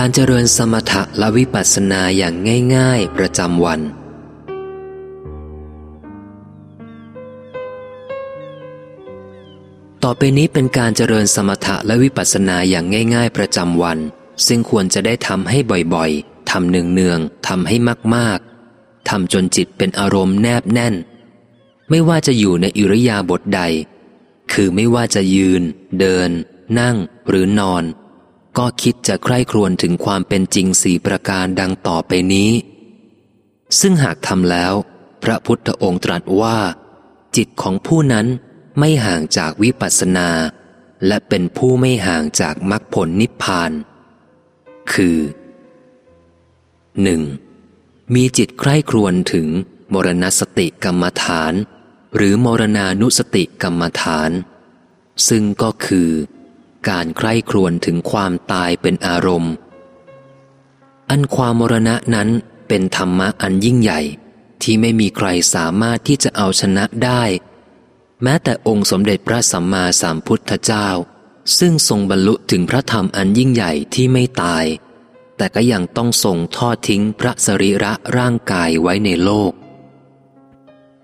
การเจริญสมถะและวิปัสสนาอย่างง่ายๆประจำวัน ต่อไปนี้เป็นการเจริญสมถะและวิปัสสนาอย่างง่าย ๆ ประจำวัน ซึ่งควรจะได้ทำให้บ่อยๆทำเนืองๆทำให้มากๆทำจนจิตเป็นอารมณ์แนบแน่น ไม่ว่าจะอยู่ในอิริยาบถใด คือไม่ว่าจะยืน เดิน นั่งหรือนอน ก็คิดจะใคร่ครวญถึงความเป็นจริงสี่ประการดังต่อไปนี้ ซึ่งหากทำแล้ว พระพุทธองค์ตรัสว่า จิตของผู้นั้นไม่ห่างจากวิปัสสนา และเป็นผู้ไม่ห่างจากมรรคผลนิพพาน คือ 1. มีจิตใคร่ครวญถึง มรณสติกรรมฐาน หรือมรณานุสติกรรมฐาน ซึ่งก็คือ การใคร่ครวญถึงความตายเป็นอารมณ์ อันความมรณะนั้นเป็นธรรมะอันยิ่งใหญ่ที่ไม่มีใครสามารถที่จะเอาชนะได้ แม้แต่องค์สมเด็จพระสัมมาสัมพุทธเจ้า ซึ่งทรงบรรลุถึงพระธรรมอันยิ่งใหญ่ที่ไม่ตาย แต่ก็ยังต้องทรงทอดทิ้งพระสรีระร่างกายไว้ในโลก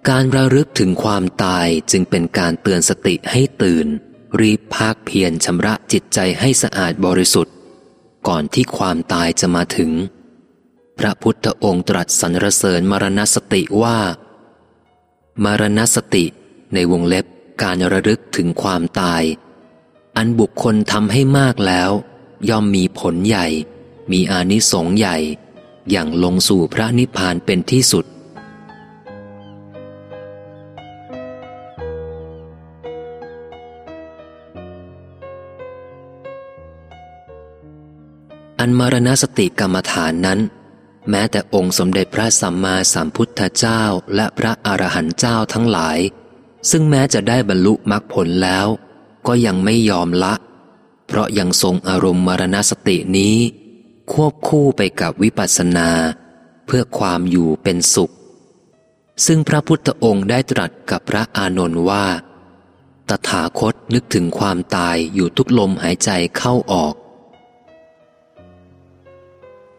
การระลึกถึงความตายจึงเป็นการเตือนสติให้ตื่น รีบภาคเพียรชำระจิตใจให้สะอาดบริสุทธิ์ ก่อนที่ความตายจะมาถึง พระพุทธองค์ตรัสสรรเสริญมรณสติว่า มรณสติในวงเล็บการระลึกถึงความตาย อันบุคคลทำให้มากแล้ว ย่อมมีผลใหญ่ มีอานิสงส์ใหญ่ อย่างลงสู่พระนิพพานเป็นที่สุด อันมรณสติกรรมฐานนั้น แม้แต่องค์สมเด็จพระสัมมาสัมพุทธเจ้าและพระอรหันต์เจ้าทั้งหลาย ซึ่งแม้จะได้บรรลุมรรคผลแล้ว ก็ยังไม่ยอมละ เพราะยังทรงอารมณ์มรณสตินี้ ควบคู่ไปกับวิปัสสนา เพื่อความอยู่เป็นสุข ซึ่งพระพุทธองค์ได้ตรัสกับพระอานนท์ว่า ตถาคตนึกถึงความตายอยู่ทุกลมหายใจเข้าออก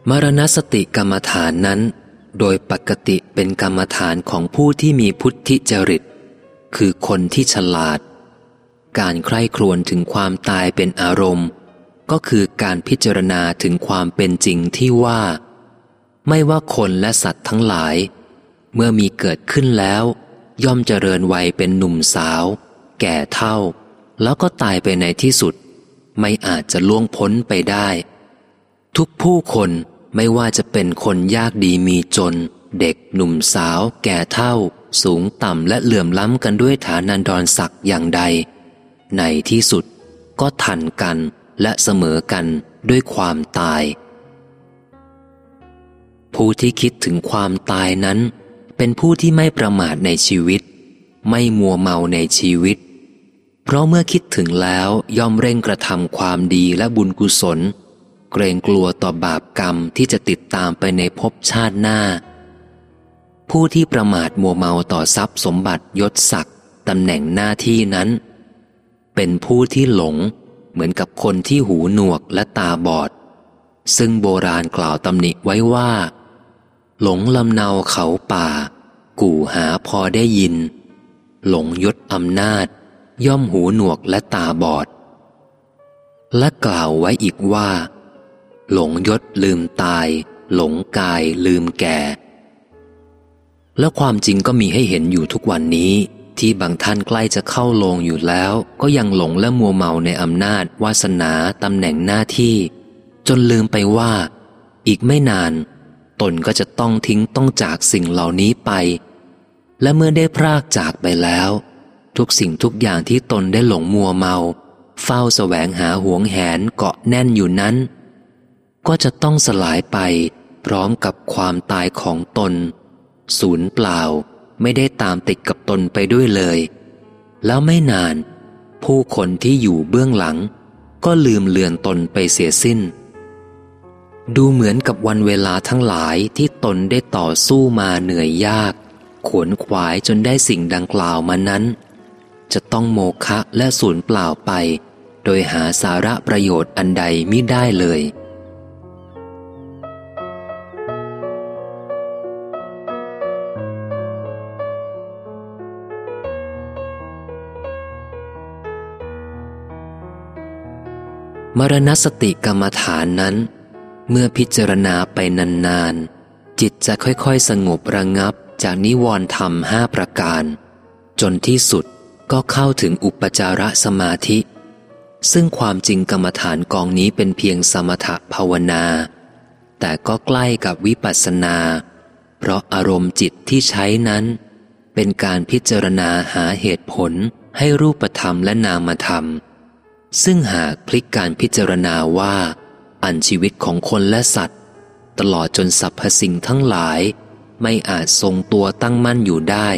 มรณสติกรรมฐานนั้น โดยปกติเป็นกรรมฐานของผู้ที่มีพุทธิจริต คือคนที่ฉลาด การใคร่ครวญถึงความตายเป็นอารมณ์ ก็คือการพิจารณาถึงความเป็นจริงที่ว่า ไม่ว่าคนและสัตว์ทั้งหลาย เมื่อมีเกิดขึ้นแล้ว ย่อมเจริญวัยเป็นหนุ่มสาว แก่เท่า แล้วก็ตายไปในที่สุด ไม่อาจจะล่วงพ้นไปได้ ทุกผู้คนไม่ว่าจะเป็นคนยากดีมีจน เด็กหนุ่มสาว แก่เท่า สูงต่ำและเหลื่อมล้ำกันด้วยฐานันดรศักดิ์อย่างใด ในที่สุดก็ทันกันและเสมอกันด้วยความตาย ผู้ที่คิดถึงความตายนั้น เป็นผู้ที่ไม่ประมาทในชีวิต ไม่มัวเมาในชีวิต เพราะเมื่อคิดถึงแล้วย่อมเร่งกระทำความดีและบุญกุศล เกรงกลัวต่อบาปกรรมที่จะติดตามไปในภพชาติหน้า ผู้ที่ประมาทมัวเมาต่อทรัพย์สมบัติยศศักดิ์ตำแหน่งหน้าที่นั้น เป็นผู้ที่หลงเหมือนกับคนที่หูหนวกและตาบอด ซึ่งโบราณกล่าวตำหนิไว้ว่า หลงลำเนาเขาป่า กู่หาพอได้ยิน หลงยศอำนาจ ย่อมหูหนวกและตาบอด และกล่าวไว้อีกว่า หลงยศลืมตาย หลงกายลืมแก่ และความจริงก็มีให้เห็นอยู่ทุกวันนี้ ที่บางท่านใกล้จะเข้าลงอยู่แล้ว ก็ยังหลงและมัวเมาในอำนาจ วาสนาตำแหน่งหน้าที่ จนลืมไปว่า อีกไม่นาน ตนก็จะต้องทิ้งต้องจากสิ่งเหล่านี้ไป และเมื่อได้พรากจากไปแล้ว ทุกสิ่งทุกอย่างที่ตนได้หลงมัวเมา เฝ้าแสวงหาหวงแหนเกาะแน่นอยู่นั้น ก็จะต้องสลายไปพร้อมกับความตายของตน ศูนย์เปล่าไม่ได้ตามติดกับตนไปด้วยเลย แล้วไม่นาน ผู้คนที่อยู่เบื้องหลัง ก็ลืมเลือนตนไปเสียสิ้น ดูเหมือนกับวันเวลาทั้งหลายที่ตนได้ต่อสู้มาเหนื่อยยาก ขวนขวายจนได้สิ่งดังกล่าวมานั้น จะต้องโมฆะและสูญเปล่าไป โดยหาสาระประโยชน์อันใดมิได้เลย มรณสติกรรมฐานนั้น เมื่อพิจารณาไปนานๆ จิตจะค่อยๆ สงบระงับจากนิวรณ์ธรรมห้าประการ จนที่สุดก็เข้าถึงอุปจารสมาธิ ซึ่งความจริงกรรมฐานกองนี้เป็นเพียงสมถภาวนา แต่ก็ใกล้กับวิปัสสนา เพราะอารมณ์จิตที่ใช้นั้น เป็นการพิจารณาหาเหตุผลให้รูปธรรมและนามธรรม ซึ่งหากพลิกการพิจารณาว่า อันชีวิตของคนและสัตว์ ตลอดจนสรรพสิ่งทั้งหลาย ไม่อาจทรงตัวตั้งมั่นอยู่ได้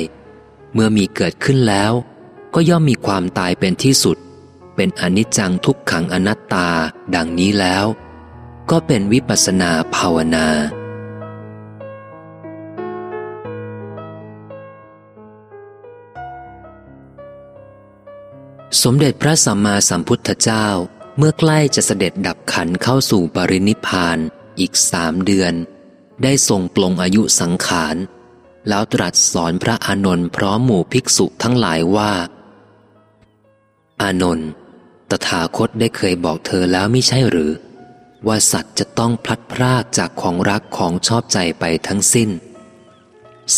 เมื่อมีเกิดขึ้นแล้ว ก็ย่อมมีความตายเป็นที่สุด เป็นอนิจจังทุกขังอนัตตาดังนี้แล้ว ก็เป็นวิปัสสนาภาวนา สมเด็จพระสัมมาสัมพุทธเจ้าเมื่อใกล้จะเสด็จดับขันเข้าสู่ปรินิพานอีกสามเดือน ได้ทรงปลงอายุสังขาร แล้วตรัสสอนพระอานนท์พร้อมหมู่ภิกษุทั้งหลายว่า อานนท์ตถาคตได้เคยบอกเธอแล้วไม่ใช่หรือ ว่าสัตว์จะต้องพลัดพรากจากของรักของชอบใจไปทั้งสิ้น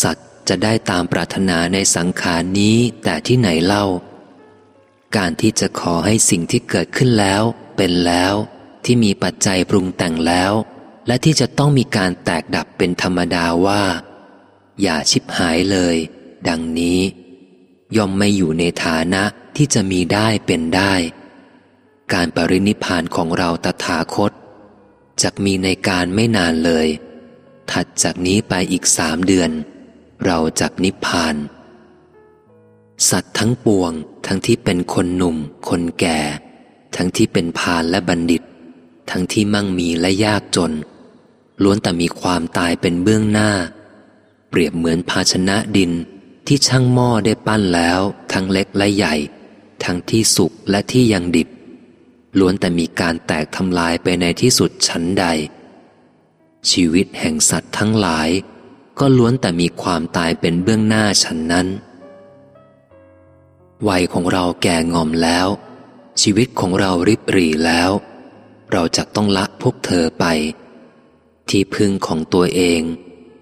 สัตว์จะได้ตามปรารถนาในสังขารนี้แต่ที่ไหนเล่า การที่จะขอให้สิ่งที่เกิดขึ้นแล้ว เป็นแล้ว ที่มีปัจจัยปรุงแต่งแล้ว และที่จะต้องมีการแตกดับเป็นธรรมดาว่า อย่าชิบหายเลย ดังนี้ ย่อมไม่อยู่ในฐานะที่จะมีได้เป็นได้ การปรินิพานของเราตถาคตจะมีในการไม่นานเลย ถัดจากนี้ไปอีกสามเดือน เราจักนิพพาน สัตว์ทั้งปวง ทั้งที่เป็นคนหนุ่ม คนแก่ ทั้งที่เป็นพาลและบัณฑิต ทั้งที่มั่งมีและยากจน ล้วนแต่มีความตายเป็นเบื้องหน้า เปรียบเหมือนภาชนะดินที่ช่างหม้อได้ปั้นแล้ว ทั้งเล็กและใหญ่ ทั้งที่สุกและที่ยังดิบ ล้วนแต่มีการแตกทำลายไปในที่สุดชั้นใด ชีวิตแห่งสัตว์ทั้งหลาย ก็ล้วนแต่มีความตายเป็นเบื้องหน้าฉันนั้น วัยของเราแก่งอมแล้ว ชีวิตของเราริบหรี่แล้ว เราจะต้องละพวกเธอไป ที่พึ่งของตัวเอง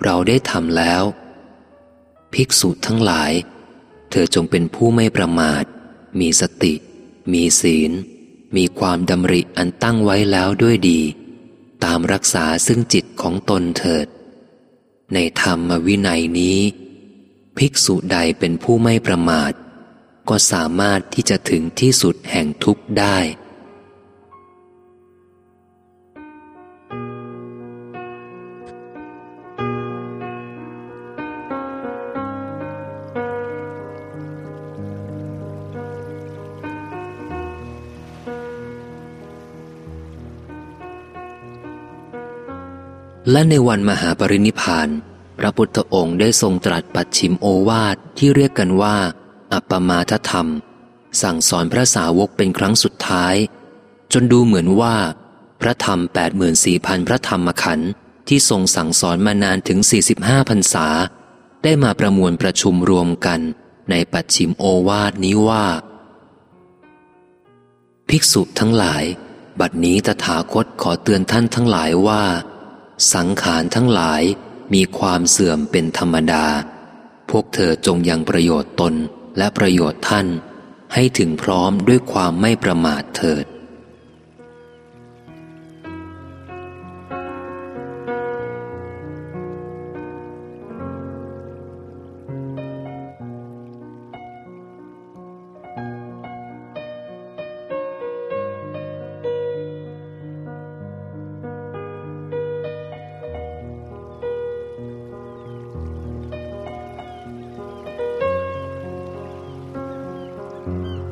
เราได้ทำแล้ว ภิกษุทั้งหลาย เธอจงเป็นผู้ไม่ประมาท มีสติ มีศีล มีความดำริอันตั้งไว้แล้วด้วยดี ตามรักษาซึ่งจิตของตนเถิด ในธรรมวินัยนี้ ภิกษุใดเป็นผู้ไม่ประมาท ก็สามารถที่จะถึงที่สุดแห่งทุกข์ได้ และในวันมหาปรินิพาน พระพุทธองค์ได้ทรงตรัสปัดชิมโอวาทที่เรียกกันว่า อัปมาทธรรม สั่งสอนพระสาวกเป็นครั้งสุดท้าย จนดูเหมือนว่า พระธรรม 84,000 พระธรรมขันธ์ที่ทรงสั่งสอนมานานถึง 45พรรษา ได้มาประมวลประชุมรวมกัน ในปัจฉิมโอวาทนี้ว่า ภิกษุทั้งหลาย บัดนี้ตถาคตขอเตือนท่านทั้งหลายว่า สังขารทั้งหลายมีความเสื่อมเป็นธรรมดา พวกเธอจงยังประโยชน์ตน และประโยชน์ท่าน ให้ถึงพร้อมด้วยความไม่ประมาทเถิด 嗯。